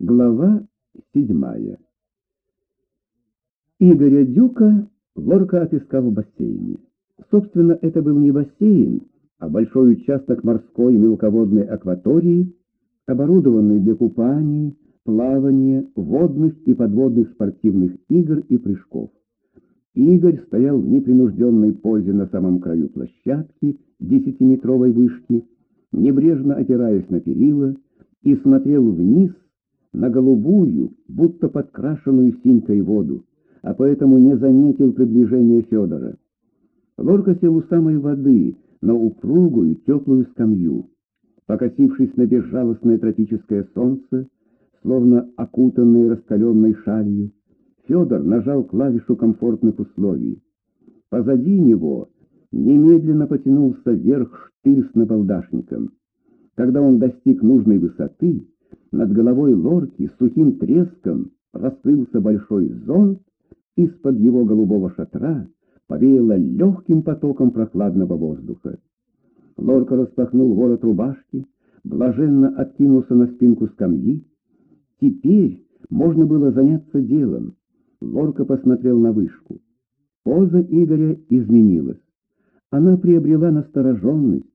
Глава седьмая Игоря Дюка Лорка отыскал в бассейне. Собственно, это был не бассейн, а большой участок морской мелководной акватории, оборудованный для купаний, плавания, водных и подводных спортивных игр и прыжков. Игорь стоял в непринужденной позе на самом краю площадки десятиметровой вышки, небрежно опираясь на перила, и смотрел вниз на голубую, будто подкрашенную синькой воду, а поэтому не заметил приближения Федора. Лорка сел у самой воды, на упругую теплую скамью. Покосившись на безжалостное тропическое солнце, словно окутанное раскаленной шалью, Федор нажал клавишу комфортных условий. Позади него немедленно потянулся вверх штырь с набалдашником. Когда он достиг нужной высоты, над головой лорки сухим треском раскрылся большой зонт, из-под его голубого шатра повеяло легким потоком прохладного воздуха. Лорка распахнул ворот рубашки, блаженно откинулся на спинку скамьи. Теперь можно было заняться делом. Лорка посмотрел на вышку. Поза Игоря изменилась. Она приобрела настороженность,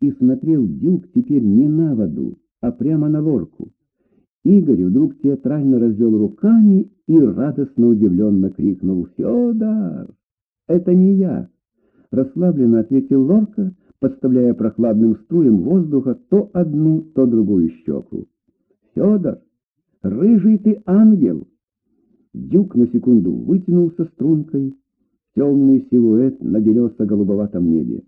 и смотрел Дюк теперь не на воду, а прямо на лорку. Игорь вдруг театрально развел руками и радостно удивленно крикнул «Федор, это не я!» Расслабленно ответил Лорка, подставляя прохладным струем воздуха то одну, то другую щеку. «Федор, рыжий ты ангел!» Дюк на секунду вытянулся стрункой, темный силуэт на белесо-голубоватом небе.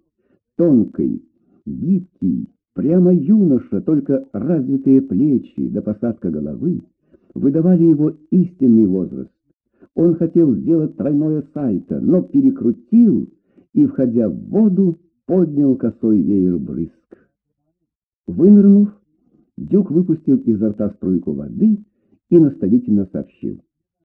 Тонкий, гибкий, Прямо юноша, только развитые плечи до посадка головы выдавали его истинный возраст. Он хотел сделать тройное сальто, но перекрутил и, входя в воду, поднял косой веер брызг. Вынырнув, Дюк выпустил изо рта струйку воды и наставительно сообщил.